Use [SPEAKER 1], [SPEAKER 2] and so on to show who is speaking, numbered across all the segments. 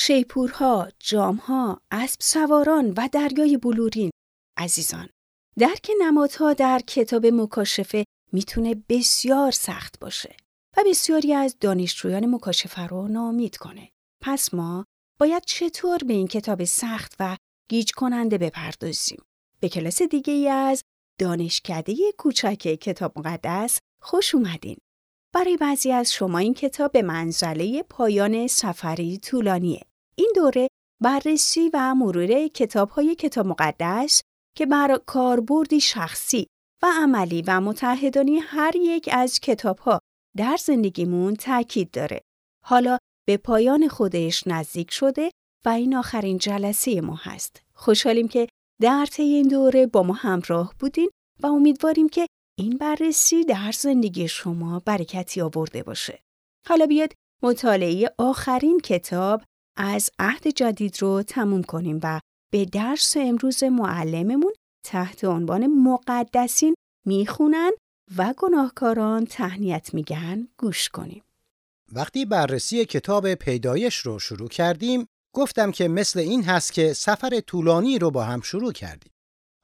[SPEAKER 1] شیپورها، جامها، اسب سواران و دریای بلورین. عزیزان، درک نمادها در کتاب مکاشفه می‌تونه بسیار سخت باشه و بسیاری از دانشجویان مکاشفه رو نامید کنه. پس ما باید چطور به این کتاب سخت و گیج کننده بپردازیم؟ به کلاس دیگه ای از دانشکده کوچک کتاب مقدس خوش اومدین. برای بعضی از شما این کتاب به منزله پایان سفری طولانیه. این دوره بررسی و مرور کتاب های کتاب مقدس که بر کاربردی شخصی و عملی و متحدانی هر یک از کتاب ها در زندگیمون تاکید داره. حالا به پایان خودش نزدیک شده و این آخرین جلسه ما هست. خوشحالیم که در طی این دوره با ما همراه بودین و امیدواریم که این بررسی در زندگی شما برکتی آورده باشه. حالا بیاد مطالعه آخرین کتاب از عهد جدید رو تموم کنیم و به درس امروز معلممون تحت عنوان مقدسین می‌خونن و گناهکاران تهنیت میگن گوش کنیم.
[SPEAKER 2] وقتی بررسی کتاب پیدایش رو شروع کردیم گفتم که مثل این هست که سفر طولانی رو با هم شروع کردیم.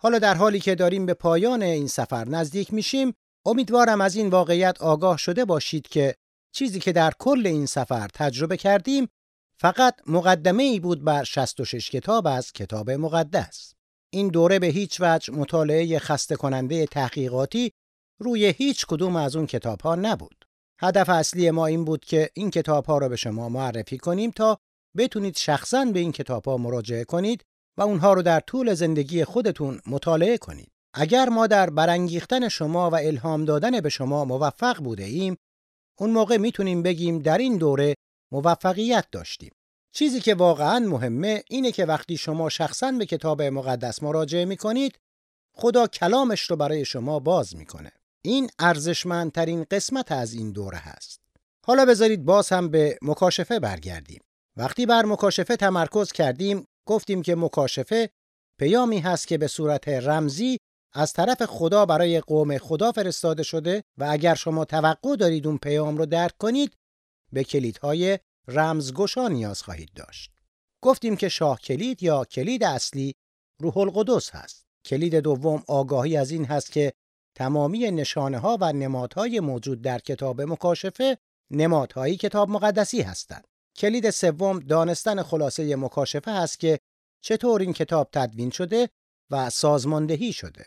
[SPEAKER 2] حالا در حالی که داریم به پایان این سفر نزدیک میشیم امیدوارم از این واقعیت آگاه شده باشید که چیزی که در کل این سفر تجربه کردیم فقط مقدمه ای بود بر 66 کتاب از کتاب مقدس. این دوره به هیچ وجه مطالعه خسته کننده تحقیقاتی روی هیچ کدوم از اون کتاب ها نبود. هدف اصلی ما این بود که این کتاب ها رو به شما معرفی کنیم تا بتونید شخصا به این کتاب ها مراجعه کنید و اونها رو در طول زندگی خودتون مطالعه کنید. اگر ما در برانگیختن شما و الهام دادن به شما موفق بوده ایم، اون موقع می‌تونیم بگیم در این دوره موفقیت داشتیم. چیزی که واقعا مهمه اینه که وقتی شما شخصا به کتاب مقدس مراجعه می‌کنید، خدا کلامش رو برای شما باز می‌کنه. این ارزشمندترین قسمت از این دوره هست. حالا بذارید باز هم به مکاشفه برگردیم. وقتی بر مکاشفه تمرکز کردیم، گفتیم که مکاشفه پیامی هست که به صورت رمزی از طرف خدا برای قوم خدا فرستاده شده و اگر شما توقع دارید اون پیام رو درک کنید به کلیدهای رمزگشا نیاز خواهید داشت. گفتیم که شاه کلید یا کلید اصلی روح القدس هست. کلید دوم آگاهی از این هست که تمامی نشانه ها و نمادهای موجود در کتاب مکاشفه نمادهای کتاب مقدسی هستند. کلید سوم دانستن خلاصه مکاشفه هست که چطور این کتاب تدوین شده و سازماندهی شده.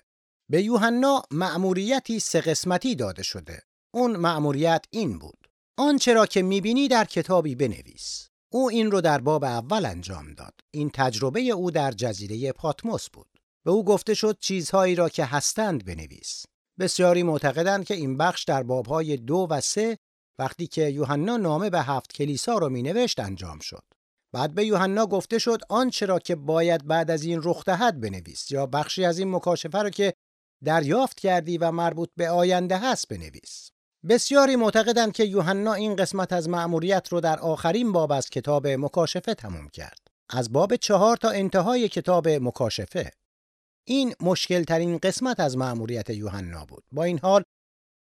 [SPEAKER 2] به یوحنا مأموریتی سه قسمتی داده شده. اون مأموریت این بود. آنچه را که می‌بینی در کتابی بنویس. او این رو در باب اول انجام داد. این تجربه او در جزیره پاتموس بود. به او گفته شد چیزهایی را که هستند بنویس. بسیاری معتقدند که این بخش در بابهای دو و سه وقتی که یوحنا نامه به هفت کلیسا رو مینوشت انجام شد. بعد به یوحنا گفته شد آنچه را که باید بعد از این رخ دهد بنویس یا بخشی از این مکاشفه را که دریافت کردی و مربوط به آینده هست بنویس. بسیاری معتقدند که یوحنا این قسمت از مأموریت رو در آخرین باب از کتاب مکاشفه تموم کرد. از باب چهار تا انتهای کتاب مکاشفه. این مشکل ترین قسمت از مأموریت یوحنا بود. با این حال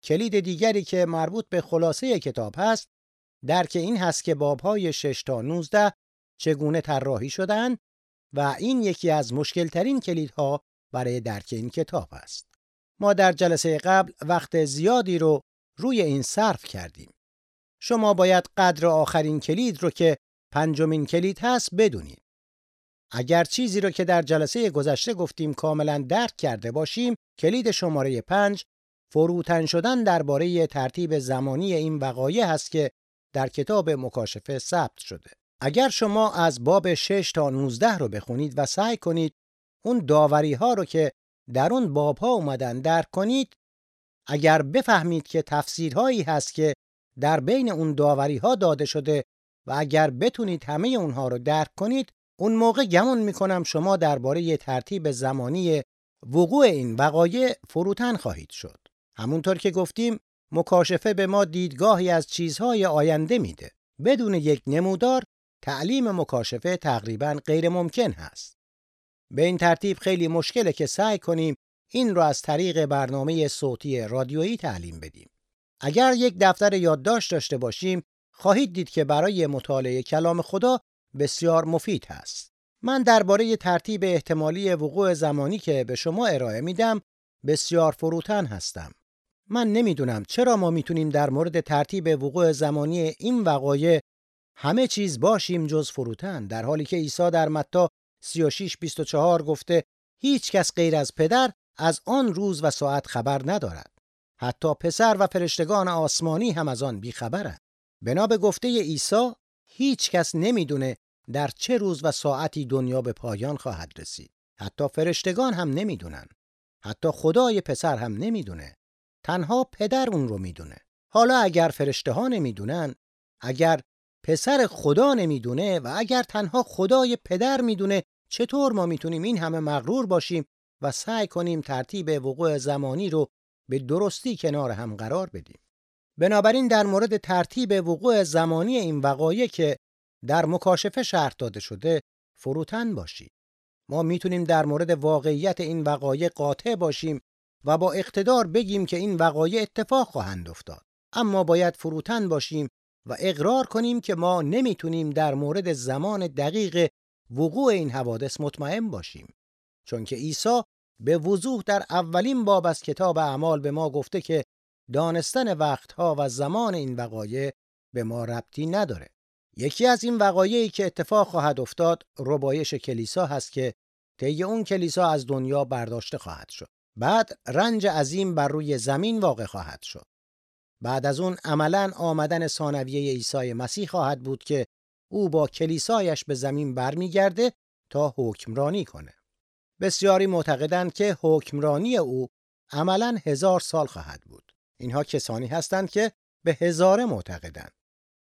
[SPEAKER 2] کلید دیگری که مربوط به خلاصه کتاب هست درک این هست که بابهای 6 تا 19 چگونه طراحی شدن و این یکی از مشکل ترین کلیدها برای درک این کتاب است. ما در جلسه قبل وقت زیادی رو روی این صرف کردیم. شما باید قدر آخرین کلید رو که پنجمین کلید هست بدونید. اگر چیزی رو که در جلسه گذشته گفتیم کاملا درک کرده باشیم، کلید شماره پنج فروتن شدن درباره ترتیب زمانی این وقایع هست که در کتاب مکاشفه ثبت شده. اگر شما از باب 6 تا 19 رو بخونید و سعی کنید اون داوری ها رو که در اون باب ها اومدن درک کنید اگر بفهمید که تفسیرهایی هست که در بین اون داوری ها داده شده و اگر بتونید همه اونها رو درک کنید اون موقع گمون می‌کنم شما درباره ترتیب زمانی وقوع این وقایع فروتن خواهید شد. همونطور که گفتیم مکاشفه به ما دیدگاهی از چیزهای آینده میده. بدون یک نمودار تعلیم مکاشفه تقریبا غیر ممکن هست. به این ترتیب خیلی مشکله که سعی کنیم این رو از طریق برنامه صوتی رادیویی تعلیم بدیم. اگر یک دفتر یادداشت داشته باشیم، خواهید دید که برای مطالعه کلام خدا بسیار مفید هست. من درباره ترتیب احتمالی وقوع زمانی که به شما ارائه میدم بسیار فروتن هستم. من نمی‌دونم چرا ما می‌تونیم در مورد ترتیب وقوع زمانی این وقایع همه چیز باشیم جز فروتن در حالی که عیسی در متی 36:24 گفته هیچ کس غیر از پدر از آن روز و ساعت خبر ندارد. حتی پسر و فرشتگان آسمانی هم از آن بیخبرند. بنا به گفته عیسی هیچ کس نمی‌دونه در چه روز و ساعتی دنیا به پایان خواهد رسید. حتی فرشتگان هم نمی‌دونن. حتی خدای پسر هم نمی‌دونه. تنها پدر اون رو می‌دونه. حالا اگر فرشته ها نمی‌دونن، اگر پسر خدا نمی‌دونه و اگر تنها خدای پدر می‌دونه چطور ما می‌تونیم این همه مغرور باشیم و سعی کنیم ترتیب وقوع زمانی رو به درستی کنار هم قرار بدیم. بنابراین در مورد ترتیب وقوع زمانی این وقایع که در مکاشفه شرح داده شده فروتن باشید. ما می‌تونیم در مورد واقعیت این وقایع قاطع باشیم و با اقتدار بگیم که این وقایع اتفاق خواهند افتاد. اما باید فروتن باشیم و اقرار کنیم که ما نمی‌تونیم در مورد زمان دقیق وقوع این حوادث مطمئن باشیم. چون که عیسی به وضوح در اولین باب از کتاب اعمال به ما گفته که دانستن وقتها و زمان این وقایع به ما ربطی نداره. یکی از این وقایعی که اتفاق خواهد افتاد ربایش کلیسا هست که طی اون کلیسا از دنیا برداشته خواهد شد. بعد رنج عظیم بر روی زمین واقع خواهد شد. بعد از اون عملا آمدن ثانویه عیسی مسیح خواهد بود که او با کلیسایش به زمین برمیگرده تا حکمرانی کنه. بسیاری معتقدند که حکمرانی او عملا هزار سال خواهد بود. اینها کسانی هستند که به هزاره معتقدند.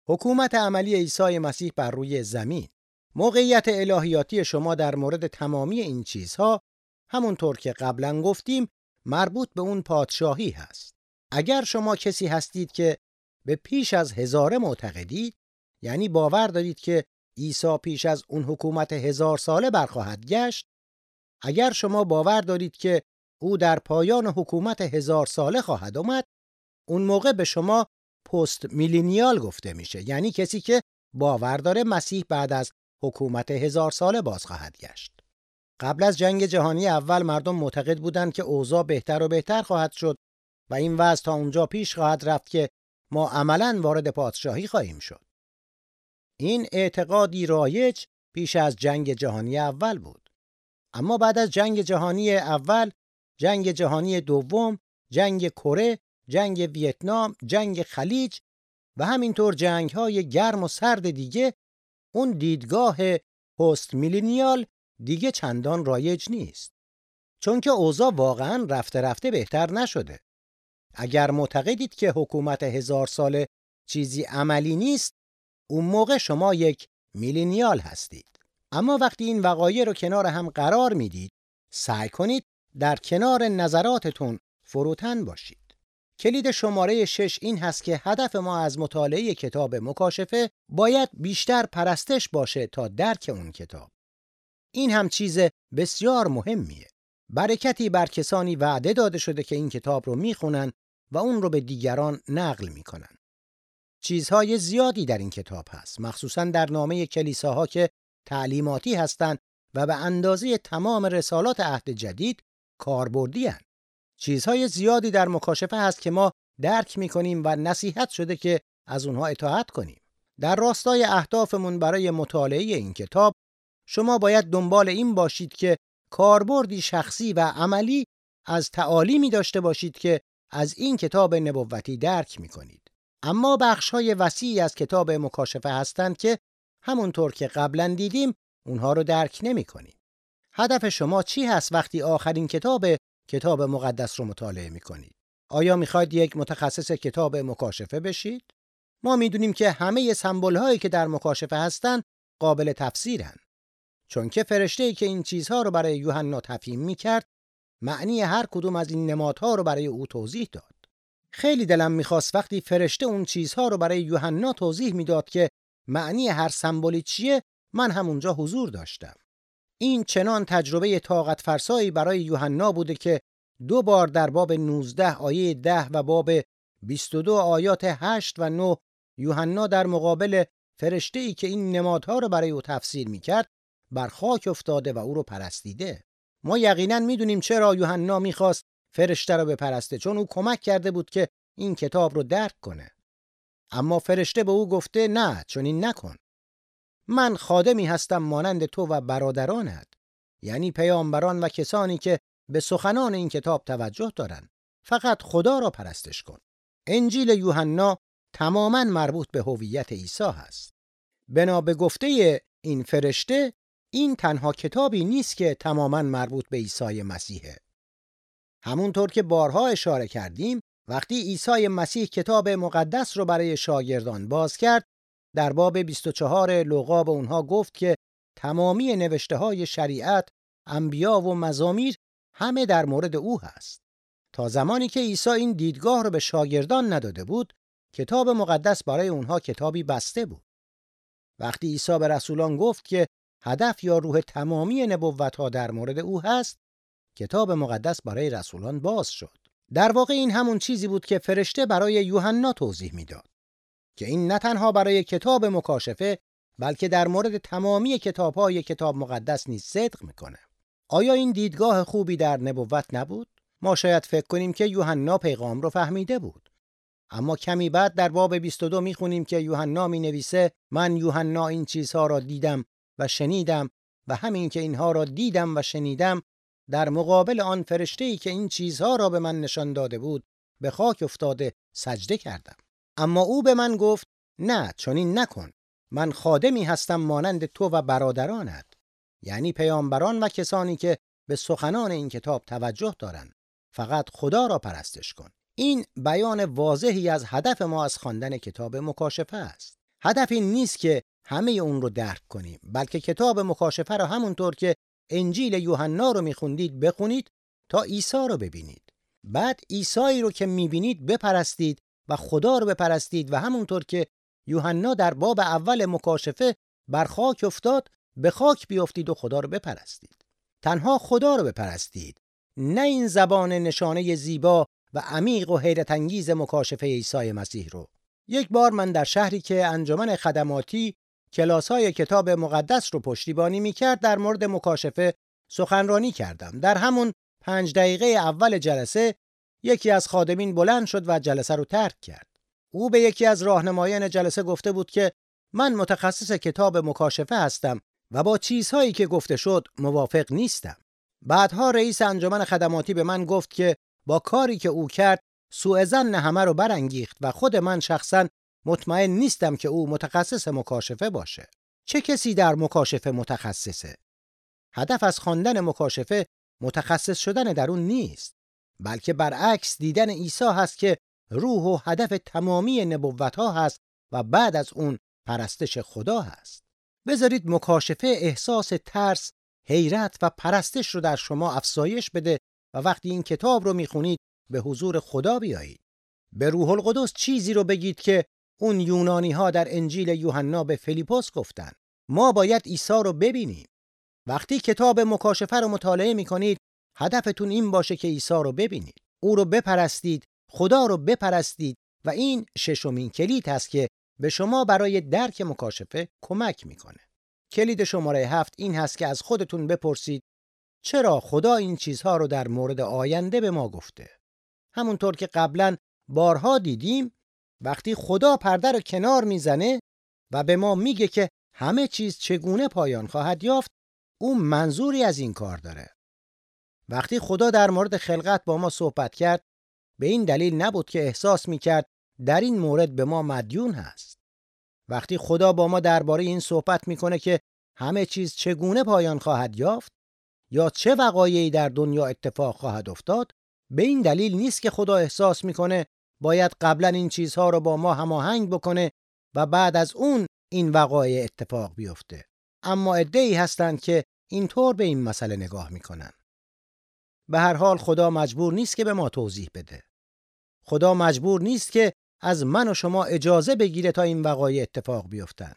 [SPEAKER 2] حکومت عملی عیسی مسیح بر روی زمین موقعیت الهیاتی شما در مورد تمامی این چیزها همونطور که قبلا گفتیم مربوط به اون پادشاهی هست. اگر شما کسی هستید که به پیش از هزاره معتقدید یعنی باور دارید که عیسی پیش از اون حکومت هزار ساله برخواهد گشت اگر شما باور دارید که او در پایان حکومت هزار ساله خواهد آمد اون موقع به شما پست میلینیال گفته میشه یعنی کسی که باور داره مسیح بعد از حکومت هزار ساله باز خواهد گشت. قبل از جنگ جهانی اول مردم معتقد بودند که اوضاع بهتر و بهتر خواهد شد و این وضع تا اونجا پیش خواهد رفت که ما عملا وارد پادشاهی خواهیم شد. این اعتقادی رایج پیش از جنگ جهانی اول بود. اما بعد از جنگ جهانی اول جنگ جهانی دوم جنگ کره جنگ ویتنام، جنگ خلیج و همینطور جنگ های گرم و سرد دیگه اون دیدگاه پست میلینیال دیگه چندان رایج نیست. چون که اوضاع واقعا رفته رفته بهتر نشده. اگر معتقدید که حکومت هزار ساله چیزی عملی نیست، اون موقع شما یک میلینیال هستید. اما وقتی این وقایع رو کنار هم قرار می‌دید، سعی کنید در کنار نظراتتون فروتن باشید. کلید شماره 6 این هست که هدف ما از مطالعه کتاب مکاشفه باید بیشتر پرستش باشه تا درک اون کتاب. این هم چیز بسیار مهمیه. برکتی بر کسانی وعده داده شده که این کتاب رو می‌خونن و اون رو به دیگران نقل می‌کنن. چیزهای زیادی در این کتاب هست، مخصوصا در نامه کلیساها که تعلیماتی هستند و به اندازه تمام رسالات عهد جدید کاربردی هستند. چیزهای زیادی در مکاشفه هست که ما درک می‌کنیم و نصیحت شده که از اونها اطاعت کنیم. در راستای اهدافمون برای مطالعه این کتاب شما باید دنبال این باشید که کاربردی شخصی و عملی از تعالیمی داشته باشید که از این کتاب نبوتی درک می‌کنید. اما بخشهای وسیعی از کتاب مکاشفه هستند که همونطور که قبلا دیدیم اونها رو درک نمی هدف شما چی هست وقتی آخرین کتاب کتاب مقدس رو مطالعه می کنید. آیا می‌خواید یک متخصص کتاب مکاشفه بشید؟ ما می‌دونیم که همه سمبل هایی که در مکاشفه هستند قابل تفسیرن. چون که فرشته که این چیزها رو برای یوحنا تفهیم می‌کرد معنی هر کدوم از این نمادها رو برای او توضیح داد. خیلی دلم می‌خواست وقتی فرشته اون چیزها رو برای یوحنا توضیح می‌داد که معنی هر سمبولی چیه؟ من همونجا حضور داشتم. این چنان تجربه طاقت فرسایی برای یوحنا بوده که دو بار در باب 19 آیه 10 و باب 22 آیات 8 و 9 یوحنا در مقابل فرشته ای که این نمادها رو برای او تفسیر می‌کرد بر خاک افتاده و او رو پرستیده. ما یقینا می‌دونیم چرا یوحنا می‌خواست فرشته رو بپرسته چون او کمک کرده بود که این کتاب رو درک کنه. اما فرشته به او گفته نه چون این نکن. من خادمی هستم مانند تو و برادرانت یعنی پیامبران و کسانی که به سخنان این کتاب توجه دارند. فقط خدا را پرستش کن. انجیل یوحنا تماما مربوط به هویت عیسی هست. بنا به گفته این فرشته این تنها کتابی نیست که تماما مربوط به عیسی مسیحه. همونطور که بارها اشاره کردیم وقتی عیسی مسیح کتاب مقدس رو برای شاگردان باز کرد در باب 24 لوقا به اونها گفت که تمامی نوشته های شریعت، انبیا و مزامیر همه در مورد او هست. تا زمانی که عیسی این دیدگاه رو به شاگردان نداده بود، کتاب مقدس برای اونها کتابی بسته بود. وقتی عیسی به رسولان گفت که هدف یا روح تمامی نبوت ها در مورد او هست، کتاب مقدس برای رسولان باز شد. در واقع این همون چیزی بود که فرشته برای یوحنا توضیح می‌داد. که این نه تنها برای کتاب مکاشفه بلکه در مورد تمامی کتاب‌های کتاب مقدس نیز صدق می‌کنه. آیا این دیدگاه خوبی در نبوت نبود؟ ما شاید فکر کنیم که یوحنا پیغام رو فهمیده بود. اما کمی بعد در باب 22 می‌خونیم که یوحنا می نویسه من یوحنا این چیزها را دیدم و شنیدم و همین که اینها را دیدم و شنیدم در مقابل آن فرشته که این چیزها را به من نشان داده بود به خاک افتاده سجده کردم. اما او به من گفت نه چنین نکن. من خادمی هستم مانند تو و برادرانت. یعنی پیامبران و کسانی که به سخنان این کتاب توجه دارند. فقط خدا را پرستش کن. این بیان واضحی از هدف ما از خواندن کتاب مکاشفه است. هدف این نیست که همه اون رو درک کنیم بلکه کتاب مکاشفه را همونطور که انجیل یوحنا رو میخوندید بخونید تا عیسی رو ببینید. بعد عیسی رو که می‌بینید بپرستید و خدا رو بپرستید و همونطور که یوحنا در باب اول مکاشفه بر خاک افتاد به خاک بیافتید و خدا رو بپرستید. تنها خدا رو بپرستید نه این زبان نشانه زیبا و عمیق و حیرت انگیز مکاشفه عیسی مسیح رو. یک بار من در شهری که انجمن خدماتی کلاسای کتاب مقدس رو پشتیبانی می‌کرد در مورد مکاشفه سخنرانی کردم در همون پنج دقیقه اول جلسه یکی از خادمین بلند شد و جلسه رو ترک کرد. او به یکی از راهنمایان جلسه گفته بود که من متخصص کتاب مکاشفه هستم و با چیزهایی که گفته شد موافق نیستم. بعدها رئیس انجمن خدماتی به من گفت که با کاری که او کرد سوء زن همه رو برانگیخت و خود من شخصا مطمئن نیستم که او متخصص مکاشفه باشه. چه کسی در مکاشفه متخصصه؟ هدف از خواندن مکاشفه متخصص شدن در اون نیست. بلکه برعکس دیدن عیسی هست که روح و هدف تمامی نبوت ها هست و بعد از اون پرستش خدا هست. بذارید مکاشفه احساس ترس، حیرت و پرستش رو در شما افزایش بده و وقتی این کتاب رو می‌خونید به حضور خدا بیایید. به روح القدس چیزی رو بگید که اون یونانی ها در انجیل یوحنا به فیلیپوس گفتن. ما باید عیسی رو ببینیم. وقتی کتاب مکاشفه رو مطالعه می‌کنید هدفتون این باشه که عیسی رو ببینید او رو بپرستید خدا رو بپرستید و این ششمین کلید هست که به شما برای درک مکاشفه کمک می‌کنه کلید شماره هفت این هست که از خودتون بپرسید چرا خدا این چیزها رو در مورد آینده به ما گفته همونطور که قبلا بارها دیدیم وقتی خدا پرده رو کنار می‌زنه و به ما میگه که همه چیز چگونه پایان خواهد یافت او منظوری از این کار داره وقتی خدا در مورد خلقت با ما صحبت کرد به این دلیل نبود که احساس می کرد در این مورد به ما مدیون هست. وقتی خدا با ما درباره این صحبت می‌کنه که همه چیز چگونه پایان خواهد یافت یا چه وقایعی در دنیا اتفاق خواهد افتاد به این دلیل نیست که خدا احساس می‌کنه باید قبلا این چیزها رو با ما هماهنگ بکنه و بعد از اون این وقایع اتفاق بیفته اما ای هستند که اینطور به این مسئله نگاه می‌کنن به هر حال خدا مجبور نیست که به ما توضیح بده. خدا مجبور نیست که از من و شما اجازه بگیره تا این وقایع اتفاق بیفتن.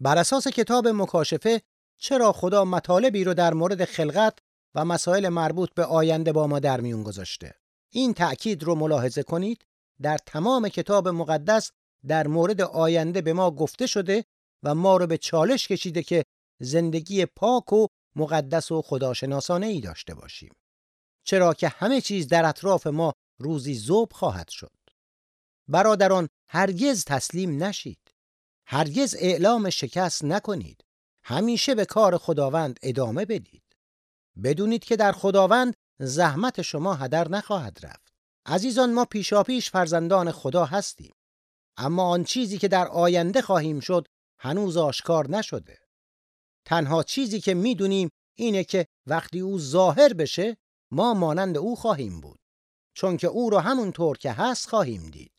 [SPEAKER 2] بر اساس کتاب مکاشفه چرا خدا مطالبی رو در مورد خلقت و مسائل مربوط به آینده با ما در میون گذاشته؟ این تأکید رو ملاحظه کنید در تمام کتاب مقدس در مورد آینده به ما گفته شده و ما رو به چالش کشیده که زندگی پاک و مقدس و خداشناسانه ای داشته باشیم. چرا که همه چیز در اطراف ما روزی زوب خواهد شد. برادران هرگز تسلیم نشید. هرگز اعلام شکست نکنید. همیشه به کار خداوند ادامه بدید. بدونید که در خداوند زحمت شما هدر نخواهد رفت. عزیزان ما پیشاپیش فرزندان خدا هستیم. اما آن چیزی که در آینده خواهیم شد هنوز آشکار نشده. تنها چیزی که می‌دونیم اینه که وقتی او ظاهر بشه ما مانند او خواهیم بود. چون که او را همونطور که هست خواهیم دید.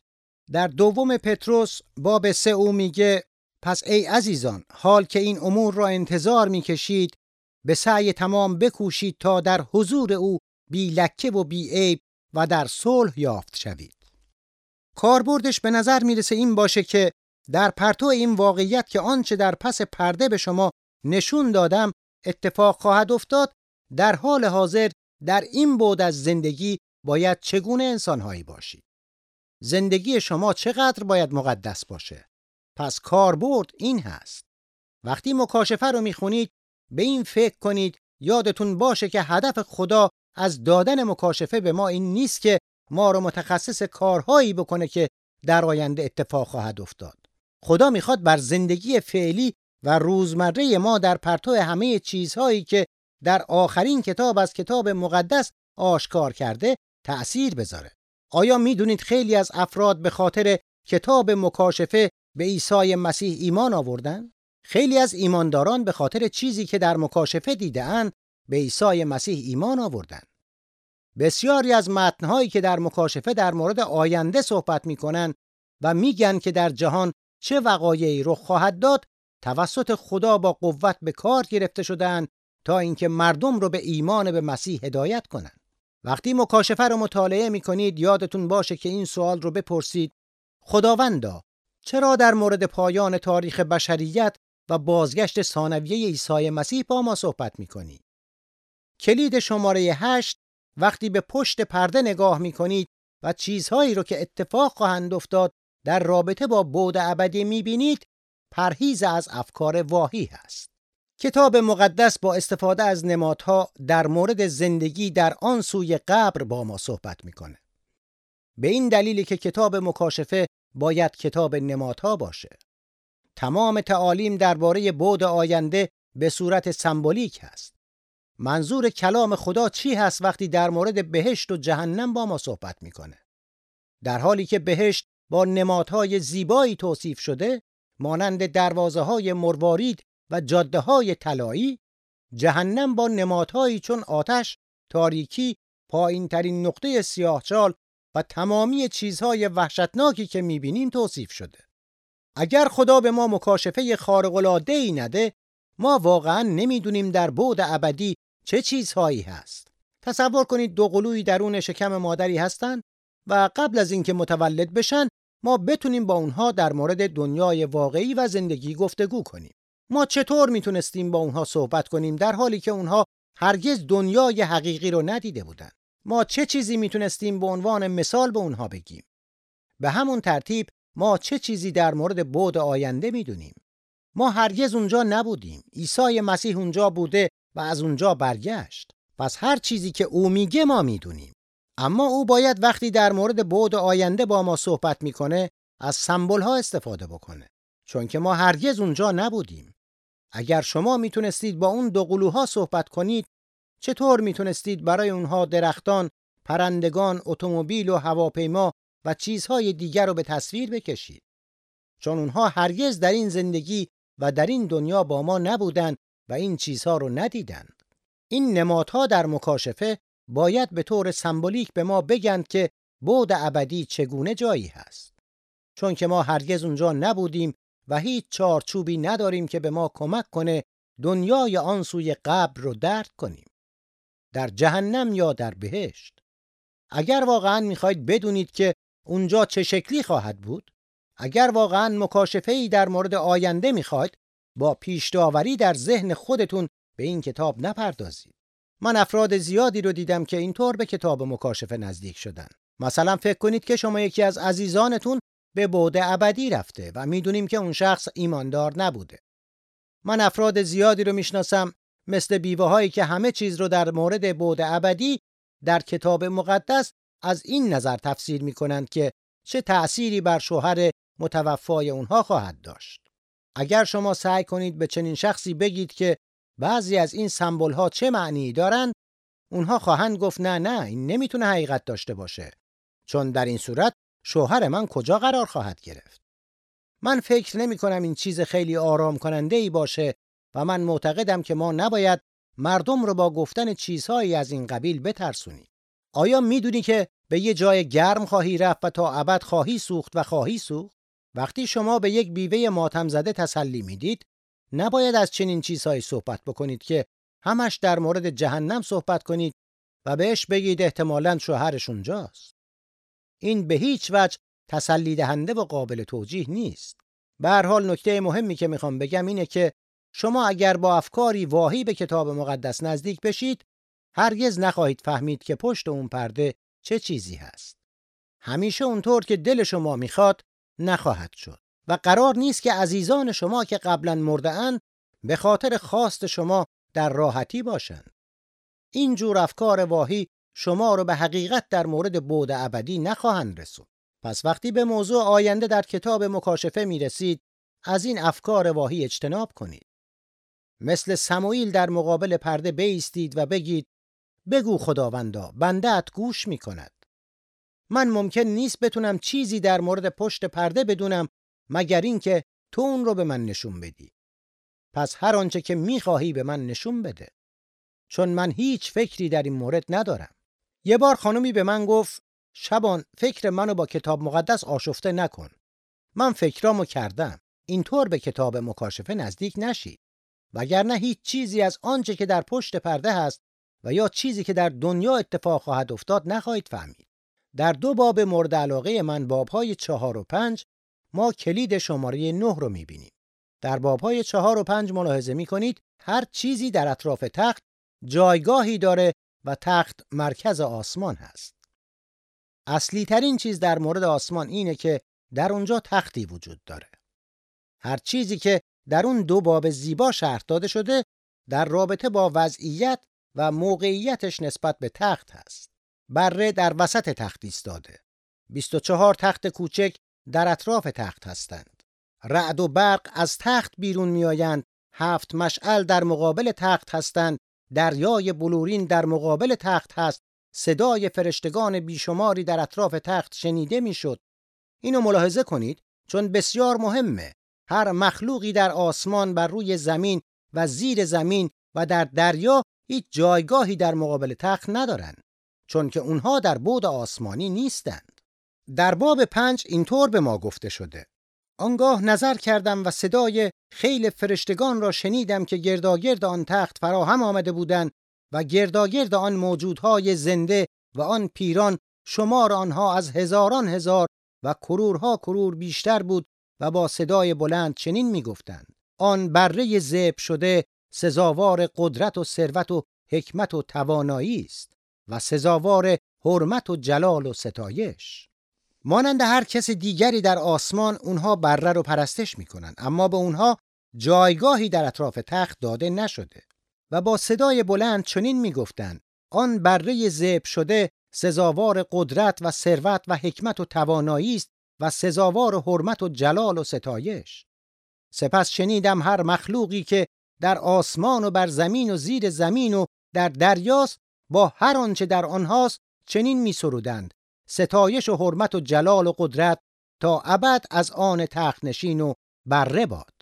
[SPEAKER 2] در دوم پتروس باب سه او میگه پس ای عزیزان حال که این امور را انتظار می‌کشید به سعی تمام بکوشید تا در حضور او بی لکه و بی عیب و در صلح یافت شوید. کاربردش به نظر می‌رسه این باشه که در پرتو این واقعیت که آنچه در پس پرده به شما نشون دادم اتفاق خواهد افتاد در حال حاضر در این بود از زندگی باید چگونه انسانهایی باشید. زندگی شما چقدر باید مقدس باشه؟ پس کاربرد این هست. وقتی مکاشفه رو می‌خونید به این فکر کنید یادتون باشه که هدف خدا از دادن مکاشفه به ما این نیست که ما رو متخصص کارهایی بکنه که در آینده اتفاق خواهد افتاد. خدا می‌خواد بر زندگی فعلی و روزمره ما در پرتو همه چیزهایی که در آخرین کتاب از کتاب مقدس آشکار کرده تأثیر بذاره. آیا می‌دونید خیلی از افراد به خاطر کتاب مکاشفه به عیسی مسیح ایمان آوردن؟ خیلی از ایمانداران به خاطر چیزی که در مکاشفه دیدهاند به عیسی مسیح ایمان آوردن. بسیاری از متنهایی که در مکاشفه در مورد آینده صحبت می‌کنن و میگن که در جهان چه وقایعی رخ خواهد داد توسط خدا با قوت به کار گرفته شدن تا اینکه مردم رو به ایمان به مسیح هدایت کنند. وقتی مکاشفه رو مطالعه می‌کنید یادتون باشه که این سوال رو بپرسید خداوندا چرا در مورد پایان تاریخ بشریت و بازگشت ثانویه عیسی مسیح با ما صحبت می‌کنی؟ کلید شماره هشت وقتی به پشت پرده نگاه می‌کنید و چیزهایی رو که اتفاق خواهند افتاد در رابطه با بود ابدی می‌بینید پرهیز از افکار واهی هست. کتاب مقدس با استفاده از نمادها در مورد زندگی در آن سوی قبر با ما صحبت می‌کنه. به این دلیلی که کتاب مکاشفه باید کتاب نمادها باشه. تمام تعالیم درباره بود آینده به صورت سمبولیک هست. منظور کلام خدا چی هست وقتی در مورد بهشت و جهنم با ما صحبت می‌کنه؟ در حالی که بهشت با نمادهای زیبایی توصیف شده مانند دروازه های مروارید و جاده های طلایی جهنم با نمادهایی چون آتش، تاریکی، پایین ترین نقطه سیاهچال و تمامی چیزهای وحشتناکی که می‌بینیم توصیف شده. اگر خدا به ما مکاشفه خارق‌العاده ای نده، ما واقعا نمی‌دونیم در بعد ابدی چه چیزهایی هست. تصور کنید دو قلوی درون شکم مادری هستند و قبل از اینکه متولد بشن ما بتونیم با اونها در مورد دنیای واقعی و زندگی گفتگو کنیم. ما چطور می‌تونستیم با اونها صحبت کنیم در حالی که اونها هرگز دنیای حقیقی رو ندیده بودند؟ ما چه چیزی می‌تونستیم به عنوان مثال به اونها بگیم؟ به همون ترتیب ما چه چیزی در مورد بود آینده می‌دونیم؟ ما هرگز اونجا نبودیم. عیسی مسیح اونجا بوده و از اونجا برگشت. پس هر چیزی که او میگه ما می‌دونیم. اما او باید وقتی در مورد بعد آینده با ما صحبت می‌کنه از سمبل ها استفاده بکنه چون که ما هرگز اونجا نبودیم اگر شما می‌تونستید با اون دو قلوها صحبت کنید چطور می‌تونستید برای اونها درختان پرندگان اتومبیل و هواپیما و چیزهای دیگر رو به تصویر بکشید چون اونها هرگز در این زندگی و در این دنیا با ما نبودند و این چیزها رو ندیدند این نمادها در مکاشفه باید به طور سمبولیک به ما بگند که بود ابدی چگونه جایی هست. چون که ما هرگز اونجا نبودیم و هیچ چارچوبی نداریم که به ما کمک کنه دنیای آن سوی قبر رو درک کنیم. در جهنم یا در بهشت. اگر واقعا می‌خواید بدونید که اونجا چه شکلی خواهد بود اگر واقعا مکاشفه ای در مورد آینده می‌خواید با پیش در ذهن خودتون به این کتاب نپردازید من افراد زیادی رو دیدم که اینطور به کتاب مکاشفه نزدیک شدن. مثلا فکر کنید که شما یکی از عزیزانتون به بعد ابدی رفته و می‌دونیم که اون شخص ایماندار نبوده. من افراد زیادی رو می‌شناسم مثل بیوه هایی که همه چیز رو در مورد بعد ابدی در کتاب مقدس از این نظر تفسیر می کنند که چه تأثیری بر شوهر متوفای اونها خواهد داشت. اگر شما سعی کنید به چنین شخصی بگید که بعضی از این سمبل ها چه معنی دارند، اونها خواهند گفت نه نه این نمی‌تونه حقیقت داشته باشه. چون در این صورت شوهر من کجا قرار خواهد گرفت؟ من فکر نمی کنم این چیز خیلی آرام کننده ای باشه و من معتقدم که ما نباید مردم رو با گفتن چیزهایی از این قبیل بترسونیم. آیا می‌دونی که به یه جای گرم خواهی رفت و تا ابد خواهی سوخت و خواهی سوخت؟ وقتی شما به یک بیوه ماتم زده تسلی می‌دید، نباید از چنین چیزهایی صحبت بکنید که همش در مورد جهنم صحبت کنید و بهش بگید احتمالاً شوهرش اونجاست. این به هیچ وجه تسلی دهنده و قابل توجیه نیست. به هر حال نکته مهمی که می‌خوام بگم اینه که شما اگر با افکاری واهی به کتاب مقدس نزدیک بشید هرگز نخواهید فهمید که پشت اون پرده چه چیزی هست. همیشه اونطور که دل شما می‌خواد نخواهد شد و قرار نیست که عزیزان شما که قبلا مرده به خاطر خواست شما در راحتی باشند. این جور افکار واهی شما رو به حقیقت در مورد بود ابدی نخواهند رسوند. پس وقتی به موضوع آینده در کتاب مکاشفه می رسید از این افکار واهی اجتناب کنید. مثل سموئیل در مقابل پرده بیستید و بگید بگو خداوندا بندت گوش می کند. من ممکن نیست بتونم چیزی در مورد پشت پرده بدونم مگر اینکه تو اون رو به من نشون بدی. پس هر آنچه که می‌خواهی به من نشون بده. چون من هیچ فکری در این مورد ندارم. یه بار خانمی به من گفت شبان فکر منو با کتاب مقدس آشفته نکن. من فکرامو کردم. اینطور به کتاب مکاشفه نزدیک نشید. وگرنه هیچ چیزی از آنچه که در پشت پرده هست و یا چیزی که در دنیا اتفاق خواهد افتاد نخواهید فهمید. در دو باب مورد علاقه من بابهای چهار و پنج ما کلید شماره نه رو می‌بینیم. در بابهای چهار و پنج ملاحظه می‌کنید هر چیزی در اطراف تخت جایگاهی داره و تخت مرکز آسمان هست. اصلی ترین چیز در مورد آسمان اینه که در اونجا تختی وجود داره. هر چیزی که در اون دو باب زیبا شرح داده شده در رابطه با وضعیت و موقعیتش نسبت به تخت هست. بره در وسط تخت ایستاده. 24 تخت کوچک در اطراف تخت هستند. رعد و برق از تخت بیرون میآیند. هفت مشعل در مقابل تخت هستند. دریای بلورین در مقابل تخت هست. صدای فرشتگان بیشماری در اطراف تخت شنیده می‌شد. اینو ملاحظه کنید چون بسیار مهمه. هر مخلوقی در آسمان بر روی زمین و زیر زمین و در دریا هیچ جایگاهی در مقابل تخت ندارند چون که اونها در بود آسمانی نیستند. در باب پنج اینطور به ما گفته شده. آنگاه نظر کردم و صدای خیل فرشتگان را شنیدم که گرداگرد آن تخت فراهم آمده بودند و گرداگرد آن موجودهای زنده و آن پیران شمار آنها از هزاران هزار و کرورها کرور بیشتر بود و با صدای بلند چنین می‌گفتند آن بره زب شده سزاوار قدرت و ثروت و حکمت و توانایی است و سزاوار حرمت و جلال و ستایش. مانند هر کس دیگری در آسمان اونها بره رو پرستش می‌کنن اما به اونها جایگاهی در اطراف تخت داده نشده. و با صدای بلند چنین می‌گفتند آن بره زب شده سزاوار قدرت و ثروت و حکمت و توانایی است و سزاوار حرمت و جلال و ستایش. سپس شنیدم هر مخلوقی که در آسمان و بر زمین و زیر زمین و در دریاست با هر آنچه در آنهاست چنین می سرودند ستایش و حرمت و جلال و قدرت تا ابد از آن تخت نشین و بره باد.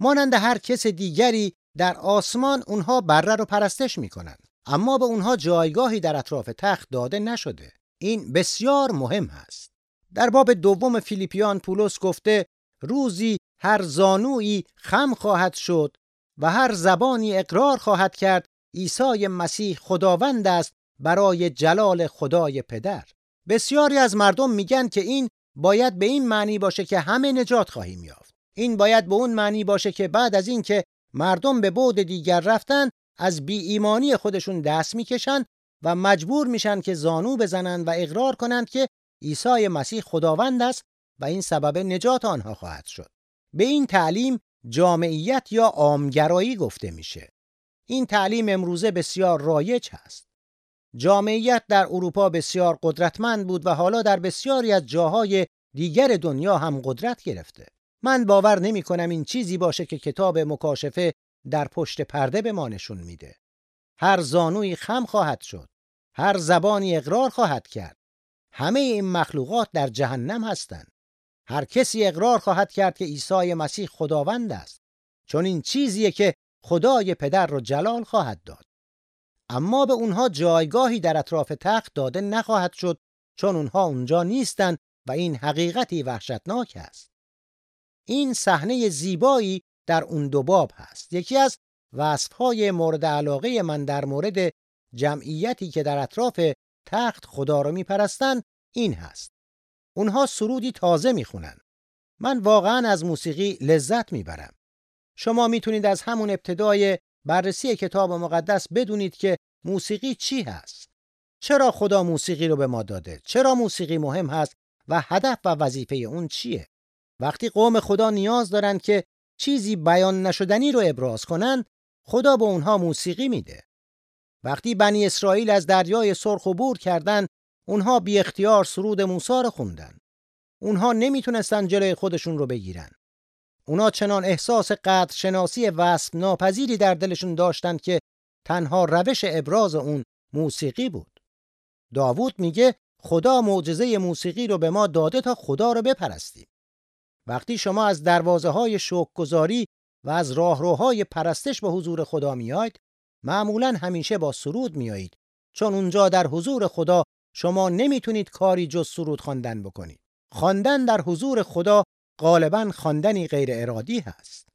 [SPEAKER 2] مانند هر کس دیگری در آسمان اونها بره رو پرستش می‌کنند اما به اونها جایگاهی در اطراف تخت داده نشده. این بسیار مهم هست در باب دوم فیلیپیان پولس گفته روزی هر زانویی خم خواهد شد و هر زبانی اقرار خواهد کرد عیسی مسیح خداوند است برای جلال خدای پدر بسیاری از مردم میگن که این باید به این معنی باشه که همه نجات خواهیم یافت این باید به اون معنی باشه که بعد از اینکه مردم به بعد دیگر رفتن از بی ایمانی خودشون دست می‌کشن و مجبور میشن که زانو بزنند و اقرار کنند که عیسی مسیح خداوند است و این سبب نجات آنها خواهد شد. به این تعلیم جامعیت یا عامگرایی گفته میشه. این تعلیم امروزه بسیار رایج هست. جامعیت در اروپا بسیار قدرتمند بود و حالا در بسیاری از جاهای دیگر دنیا هم قدرت گرفته. من باور نمی کنم این چیزی باشه که کتاب مکاشفه در پشت پرده به ما نشون میده. هر زانوی خم خواهد شد. هر زبانی اقرار خواهد کرد. همه این مخلوقات در جهنم هستند. هر کسی اقرار خواهد کرد که عیسی مسیح خداوند است. چون این چیزیه که خدای پدر رو جلال خواهد داد. اما به اونها جایگاهی در اطراف تخت داده نخواهد شد چون اونها اونجا نیستند و این حقیقتی وحشتناک است. این صحنه زیبایی در اون دو باب هست. یکی از وصفهای مورد علاقه من در مورد جمعیتی که در اطراف تخت خدا رو میپرستند این هست. اونها سرودی تازه می‌خونن. من واقعا از موسیقی لذت می‌برم. شما می‌تونید از همون ابتدای بررسی کتاب مقدس بدونید که موسیقی چی هست. چرا خدا موسیقی رو به ما داده؟ چرا موسیقی مهم هست و هدف و وظیفه اون چیه؟ وقتی قوم خدا نیاز دارن که چیزی بیان نشدنی رو ابراز کنن، خدا به اونها موسیقی میده. وقتی بنی اسرائیل از دریای سرخ عبور کردن، اونها بی اختیار سرود موسی رو خوندن. اونها نمی‌تونستن جلوی خودشون رو بگیرن. اونا چنان احساس قدر شناسی وصف ناپذیری در دلشون داشتند که تنها روش ابراز اون موسیقی بود. داوود میگه خدا معجزه موسیقی رو به ما داده تا خدا رو بپرستیم. وقتی شما از دروازه های شوکگذاری و از راهروهای پرستش به حضور خدا میایید، معمولا همیشه با سرود میایید چون اونجا در حضور خدا شما نمی‌تونید کاری جز سرود خواندن بکنید. خواندن در حضور خدا غالبا خواندنی غیر ارادی هست.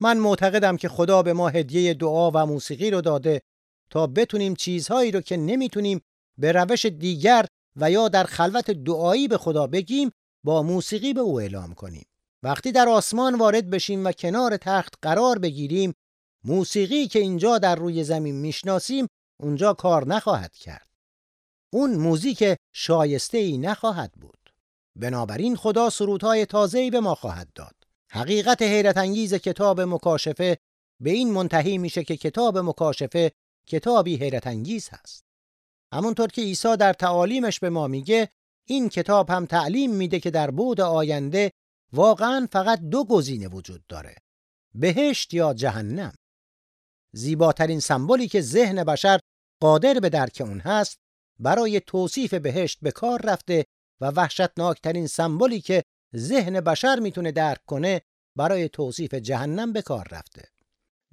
[SPEAKER 2] من معتقدم که خدا به ما هدیه دعا و موسیقی رو داده تا بتونیم چیزهایی رو که نمی‌تونیم به روش دیگر و یا در خلوت دعایی به خدا بگیم با موسیقی به او اعلام کنیم. وقتی در آسمان وارد بشیم و کنار تخت قرار بگیریم موسیقی که اینجا در روی زمین می‌شناسیم اونجا کار نخواهد کرد. اون موزیک شایسته ای نخواهد بود. بنابراین خدا سرودهای تازه‌ای به ما خواهد داد. حقیقت حیرت انگیز کتاب مکاشفه به این منتهی میشه که کتاب مکاشفه کتابی حیرت انگیز هست. همونطور که عیسی در تعالیمش به ما میگه این کتاب هم تعلیم میده که در بود آینده واقعا فقط دو گزینه وجود داره. بهشت یا جهنم. زیباترین سمبولی که ذهن بشر قادر به درک اون هست برای توصیف بهشت به کار رفته و وحشتناکترین سمبولی که ذهن بشر می‌تونه درک کنه برای توصیف جهنم به کار رفته.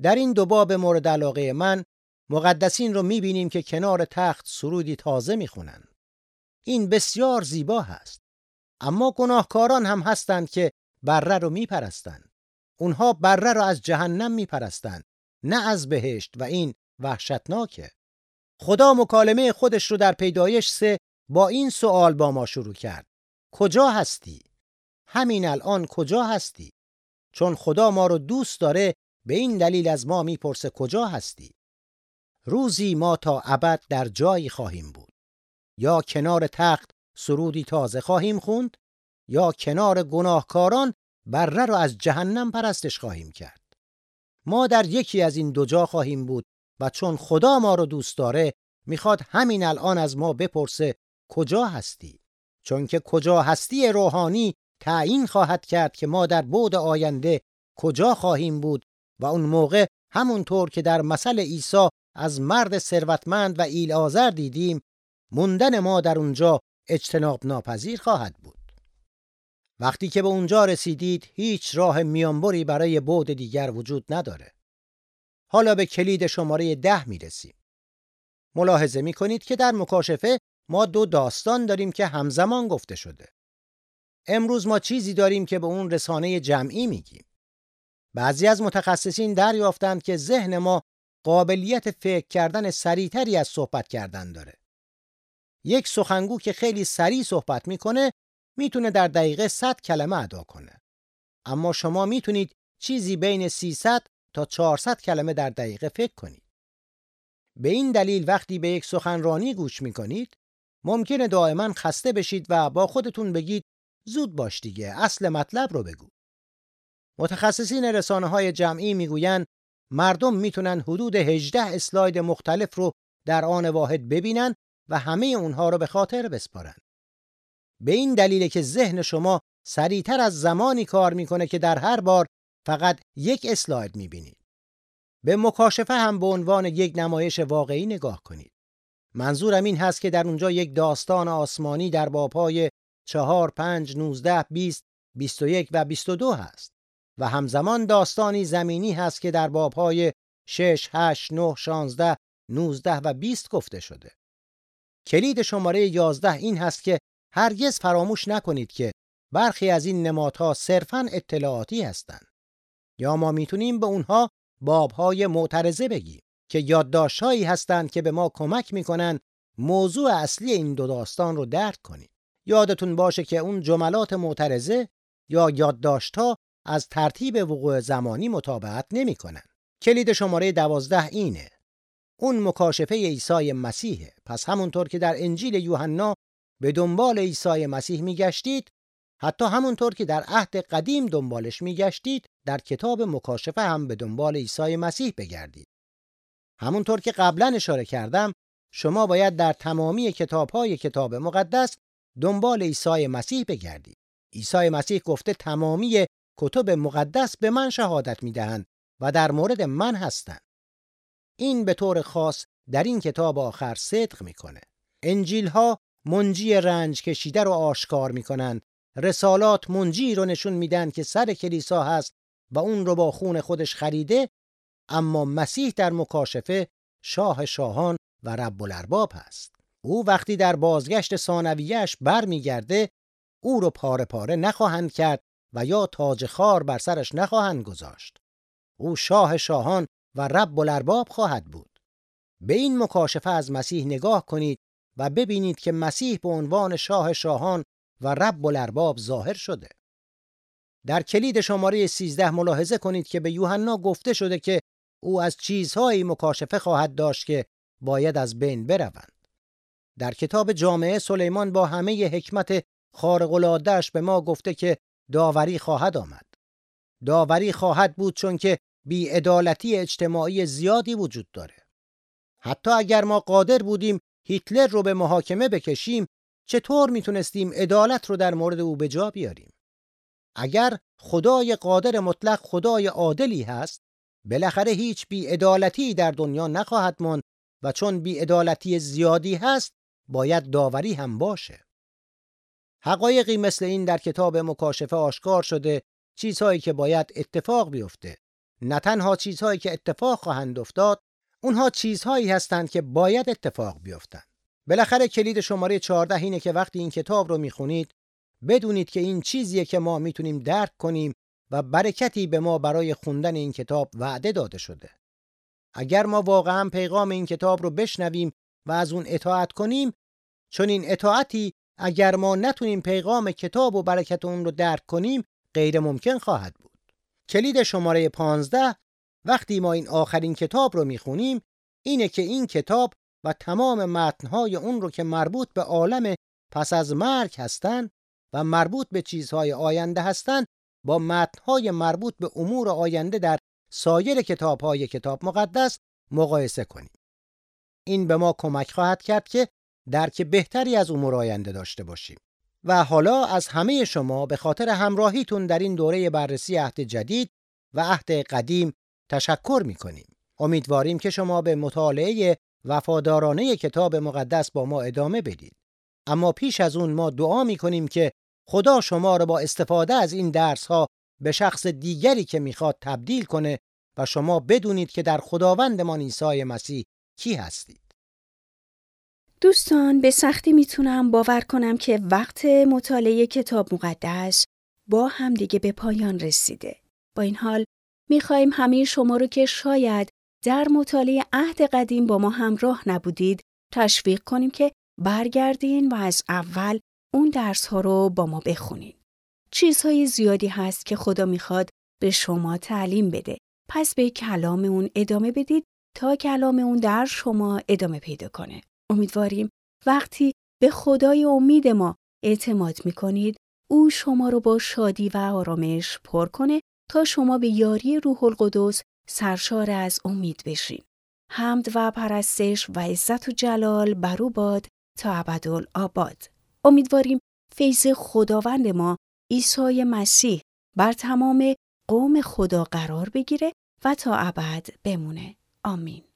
[SPEAKER 2] در این دو باب مورد علاقه من مقدسین رو می‌بینیم که کنار تخت سرودی تازه می‌خونن. این بسیار زیبا هست. اما گناهکاران هم هستند که بره رو میپرستند. اونها بره رو از جهنم میپرستند نه از بهشت و این وحشتناکه. خدا مکالمه خودش رو در پیدایش سه با این سوال با ما شروع کرد. کجا هستی؟ همین الان کجا هستی؟ چون خدا ما رو دوست داره به این دلیل از ما می‌پرسه کجا هستی؟ روزی ما تا ابد در جایی خواهیم بود. یا کنار تخت سرودی تازه خواهیم خوند یا کنار گناهکاران بره رو از جهنم پرستش خواهیم کرد. ما در یکی از این دو جا خواهیم بود و چون خدا ما رو دوست داره می‌خواد همین الان از ما بپرسه کجا هستی؟ چون که کجا هستی روحانی تعیین خواهد کرد که ما در بود آینده کجا خواهیم بود و اون موقع همونطور که در مثل عیسی از مرد ثروتمند و ایل آزر دیدیم موندن ما در اونجا اجتناب ناپذیر خواهد بود. وقتی که به اونجا رسیدید هیچ راه میانبری برای بود دیگر وجود نداره. حالا به کلید شماره ده می رسیم. ملاحظه می کنید که در مکاشفه ما دو داستان داریم که همزمان گفته شده. امروز ما چیزی داریم که به اون رسانه جمعی میگیم. بعضی از متخصصین دریافتند که ذهن ما قابلیت فکر کردن سریعتری از صحبت کردن داره. یک سخنگو که خیلی سریع صحبت می‌کنه می‌تونه در دقیقه 100 کلمه ادا کنه. اما شما می‌تونید چیزی بین 300 تا 400 کلمه در دقیقه فکر کنید. به این دلیل وقتی به یک سخنرانی گوش می‌کنید ممکنه دائما خسته بشید و با خودتون بگید زود باش دیگه اصل مطلب رو بگو. متخصصین رسانه های جمعی می‌گویند مردم می‌تونن حدود 18 اسلاید مختلف رو در آن واحد ببینن و همه اونها رو به خاطر بسپارن. به این دلیل که ذهن شما سریعتر از زمانی کار می‌کنه که در هر بار فقط یک اسلاید می‌بینید. به مکاشفه هم به عنوان یک نمایش واقعی نگاه کنید. منظورم این هست که در اونجا یک داستان آسمانی در بابهای 4 5 19 20 21 و 22 هست و همزمان داستانی زمینی هست که در بابهای 6 8 9 16 19 و 20 گفته شده. کلید شماره 11 این هست که هرگز فراموش نکنید که برخی از این نمادها صرفاً اطلاعاتی هستند. یا ما می‌تونیم به اونها بابهای معترضه بگیم که یادداشتهایی هستند که به ما کمک می‌کنن موضوع اصلی این دو داستان رو درک کنیم. یادتون باشه که اون جملات معترضه یا یادداشتها از ترتیب وقوع زمانی مطابقت نمی‌کنن. کلید شماره دوازده اینه. اون مکاشفه عیسی مسیحه. پس همونطور که در انجیل یوحنا به دنبال عیسی مسیح میگشتید حتی همونطور که در عهد قدیم دنبالش میگشتید در کتاب مکاشفه هم به دنبال عیسی مسیح بگردید. همونطور که قبلا اشاره کردم شما باید در تمامی کتابهای کتاب مقدس دنبال عیسی مسیح بگردید. عیسی مسیح گفته تمامی کتب مقدس به من شهادت می‌دهند و در مورد من هستند. این به طور خاص در این کتاب آخر صدق می‌کنه. انجیل ها منجی رنج کشیده رو آشکار می‌کنند. رسالات منجی رو نشون میدن که سر کلیسا هست و اون رو با خون خودش خریده اما مسیح در مکاشفه شاه شاهان و رب الارباب هست. او وقتی در بازگشت ثانویه‌اش برمیگرده او رو پاره پاره نخواهند کرد و یا تاج خار بر سرش نخواهند گذاشت. او شاه شاهان و رب الارباب خواهد بود. به این مکاشفه از مسیح نگاه کنید و ببینید که مسیح به عنوان شاه شاهان و رب الارباب ظاهر شده. در کلید شماره 13 ملاحظه کنید که به یوحنا گفته شده که او از چیزهایی مکاشفه خواهد داشت که باید از بین بروند. در کتاب جامعه سلیمان با همه حکمت خارق به ما گفته که داوری خواهد آمد. داوری خواهد بود چون که بیعدالتی اجتماعی زیادی وجود داره. حتی اگر ما قادر بودیم هیتلر رو به محاکمه بکشیم چطور می‌تونستیم عدالت رو در مورد او به جا بیاریم؟ اگر خدای قادر مطلق خدای عادلی هست بالاخره هیچ بیعدالتی در دنیا نخواهد ماند و چون بیعدالتی زیادی هست باید داوری هم باشه. حقایقی مثل این در کتاب مکاشفه آشکار شده چیزهایی که باید اتفاق بیفته. نه تنها چیزهایی که اتفاق خواهند افتاد اونها چیزهایی هستند که باید اتفاق بیفتند. بالاخره کلید شماره 14 اینه که وقتی این کتاب رو می‌خونید بدونید که این چیزیه که ما می‌تونیم درک کنیم و برکتی به ما برای خوندن این کتاب وعده داده شده. اگر ما واقعا پیغام این کتاب رو بشنویم و از اون اطاعت کنیم چون این اطاعتی اگر ما نتونیم پیغام کتاب و برکت اون رو درک کنیم غیر ممکن خواهد بود. کلید شماره 15 وقتی ما این آخرین کتاب رو می‌خونیم اینه که این کتاب و تمام متنهای اون رو که مربوط به عالم پس از مرگ هستند و مربوط به چیزهای آینده هستند با متنهای مربوط به امور آینده در سایر کتابهای کتاب مقدس مقایسه کنیم. این به ما کمک خواهد کرد که درک بهتری از امور آینده داشته باشیم. و حالا از همه شما به خاطر همراهیتون در این دوره بررسی عهد جدید و عهد قدیم تشکر می کنیم. امیدواریم که شما به مطالعه وفادارانه کتاب مقدس با ما ادامه بدید. اما پیش از اون ما دعا می کنیم که خدا شما را با استفاده از این درس ها به شخص دیگری که می‌خواد تبدیل کنه و شما بدونید که در خداوندمان عیسی مسیح کی هستید.
[SPEAKER 1] دوستان به سختی می‌تونم باور کنم که وقت مطالعه کتاب مقدس با هم دیگه به پایان رسیده. با این حال می‌خوایم همه شما رو که شاید در مطالعه عهد قدیم با ما همراه نبودید تشویق کنیم که برگردین و از اول اون درس ها رو با ما بخونین. چیزهای زیادی هست که خدا می‌خواد به شما تعلیم بده. پس به کلام اون ادامه بدید تا کلام اون در شما ادامه پیدا کنه. امیدواریم وقتی به خدای امید ما اعتماد می‌کنید او شما رو با شادی و آرامش پر کنه تا شما به یاری روح القدس سرشار از امید بشین. حمد و پرستش و عزت و جلال برو باد تا ابدالآباد. امیدواریم فیض خداوند ما عیسی مسیح بر تمام قوم خدا قرار بگیره و تا ابد بمونه. آمین.